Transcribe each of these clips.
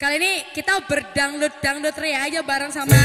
Kali ini kita berdangdut-dangdut ria aja bareng sama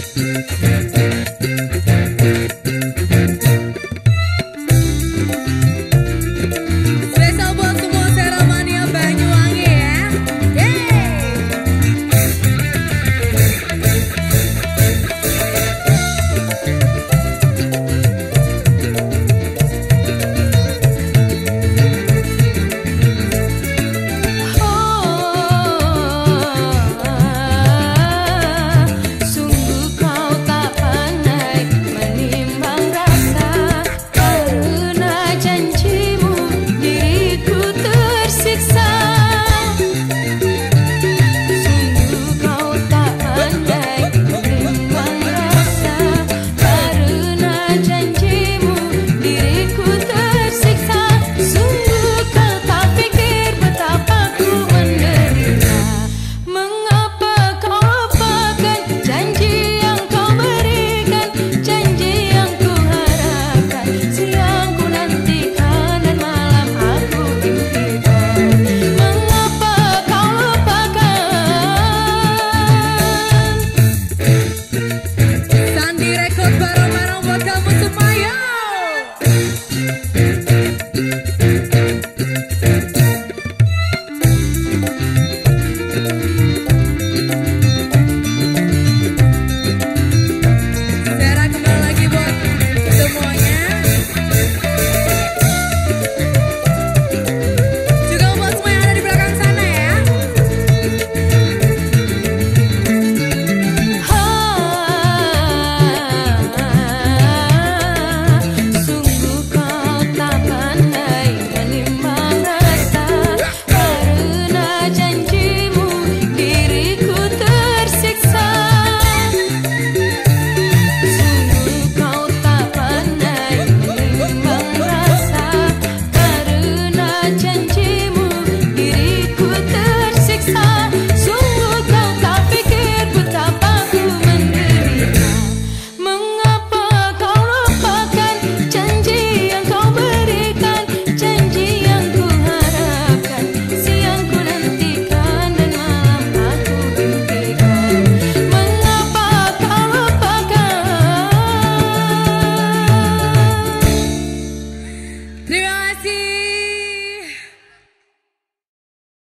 Thank you.